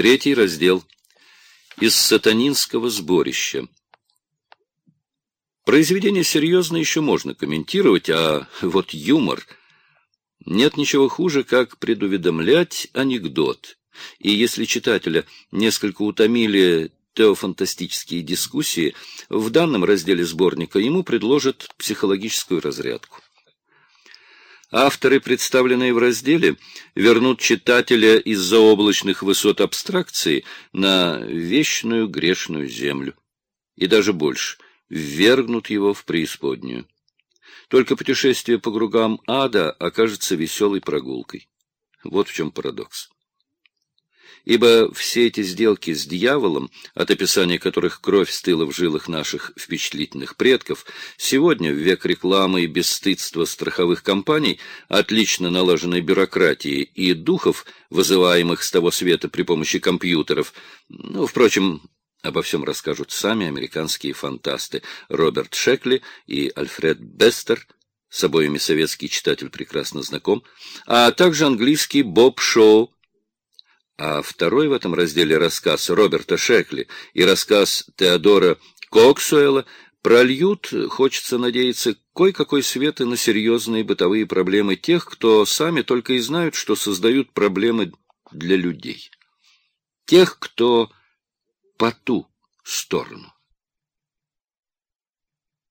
Третий раздел. Из сатанинского сборища. Произведение серьезно еще можно комментировать, а вот юмор... Нет ничего хуже, как предуведомлять анекдот. И если читателя несколько утомили теофантастические дискуссии, в данном разделе сборника ему предложат психологическую разрядку. Авторы, представленные в разделе, вернут читателя из заоблачных высот абстракции на вечную грешную землю. И даже больше, ввергнут его в преисподнюю. Только путешествие по кругам ада окажется веселой прогулкой. Вот в чем парадокс ибо все эти сделки с дьяволом, от описания которых кровь стыла в жилах наших впечатлительных предков, сегодня, в век рекламы и бесстыдства страховых компаний, отлично налаженной бюрократии и духов, вызываемых с того света при помощи компьютеров, ну, впрочем, Обо всем расскажут сами американские фантасты Роберт Шекли и Альфред Бестер, с обоими советский читатель прекрасно знаком, а также английский Боб Шоу, а второй в этом разделе рассказ Роберта Шекли и рассказ Теодора Коксуэла прольют, хочется надеяться, кое-какой свет и на серьезные бытовые проблемы тех, кто сами только и знают, что создают проблемы для людей. Тех, кто по ту сторону.